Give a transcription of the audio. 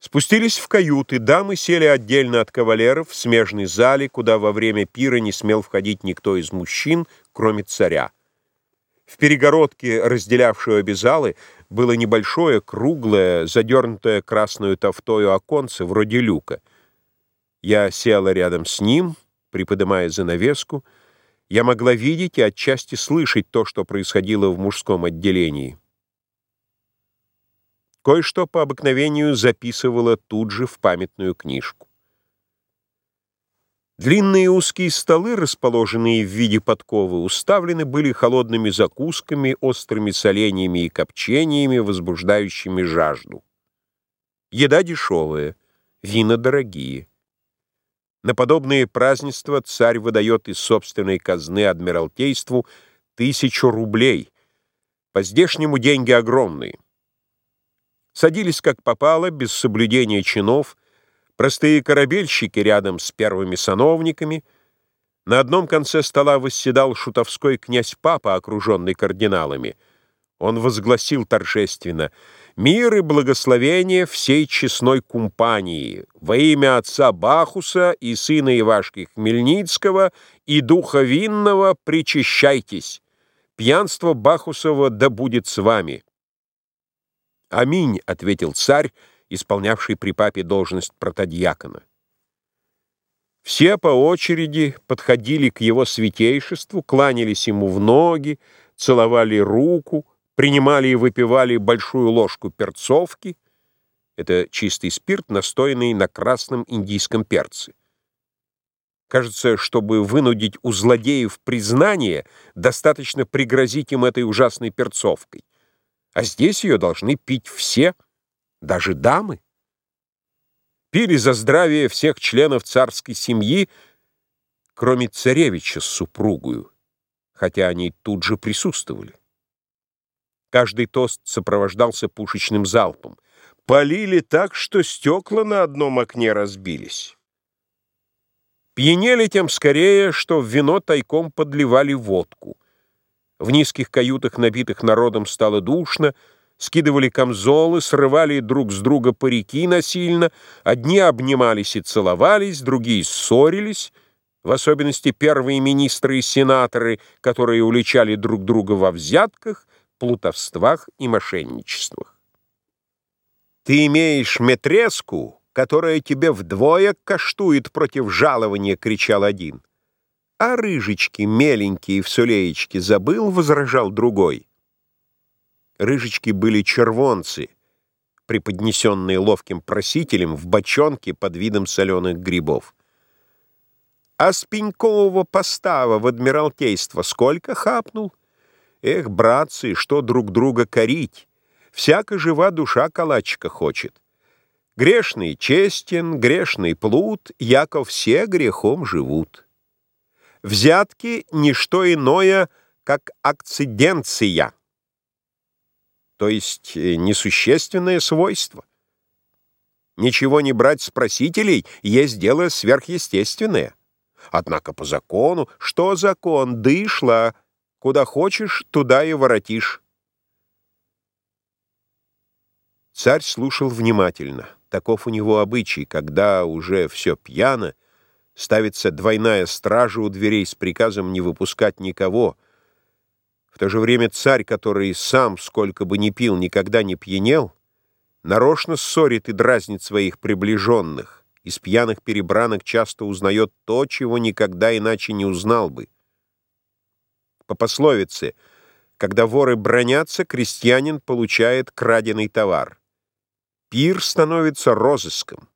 Спустились в каюты, дамы сели отдельно от кавалеров в смежной зале, куда во время пира не смел входить никто из мужчин, кроме царя. В перегородке, разделявшей обе залы, было небольшое, круглое, задернутое красную тофтою оконце, вроде люка. Я села рядом с ним, приподымая занавеску. Я могла видеть и отчасти слышать то, что происходило в мужском отделении. Кое-что по обыкновению записывала тут же в памятную книжку. Длинные узкие столы, расположенные в виде подковы, уставлены были холодными закусками, острыми соленьями и копчениями, возбуждающими жажду. Еда дешевая, вина дорогие. На подобные празднества царь выдает из собственной казны Адмиралтейству тысячу рублей. По-здешнему деньги огромные садились как попало, без соблюдения чинов, простые корабельщики рядом с первыми сановниками. На одном конце стола восседал шутовской князь-папа, окруженный кардиналами. Он возгласил торжественно «Мир и благословение всей честной кумпании во имя отца Бахуса и сына Ивашки Хмельницкого и духа винного причащайтесь! Пьянство Бахусова да будет с вами!» «Аминь», — ответил царь, исполнявший при папе должность протодьякона. Все по очереди подходили к его святейшеству, кланялись ему в ноги, целовали руку, принимали и выпивали большую ложку перцовки. Это чистый спирт, настоянный на красном индийском перце. Кажется, чтобы вынудить у злодеев признание, достаточно пригрозить им этой ужасной перцовкой а здесь ее должны пить все, даже дамы. Пили за здравие всех членов царской семьи, кроме царевича с супругою, хотя они тут же присутствовали. Каждый тост сопровождался пушечным залпом. Полили так, что стекла на одном окне разбились. Пьянели тем скорее, что в вино тайком подливали водку — в низких каютах, набитых народом, стало душно, скидывали камзолы, срывали друг с друга парики насильно, одни обнимались и целовались, другие ссорились, в особенности первые министры и сенаторы, которые уличали друг друга во взятках, плутовствах и мошенничествах. «Ты имеешь метреску, которая тебе вдвое каштует против жалования», — кричал один. «А рыжечки меленькие в сулеечке забыл?» — возражал другой. Рыжечки были червонцы, преподнесенные ловким просителем в бочонке под видом соленых грибов. «А с пенькового постава в Адмиралтейство сколько хапнул? Эх, братцы, что друг друга корить! Всяко жива душа калачика хочет. Грешный честен, грешный плут, яко все грехом живут». Взятки — ничто иное, как акциденция, то есть э, несущественное свойство. Ничего не брать с просителей есть дело сверхъестественное. Однако по закону, что закон, дышла, куда хочешь, туда и воротишь. Царь слушал внимательно. Таков у него обычай, когда уже все пьяно, ставится двойная стража у дверей с приказом не выпускать никого. В то же время царь, который сам, сколько бы ни пил, никогда не пьянел, нарочно ссорит и дразнит своих приближенных, из пьяных перебранок часто узнает то, чего никогда иначе не узнал бы. По пословице «Когда воры бронятся, крестьянин получает краденый товар». Пир становится розыском.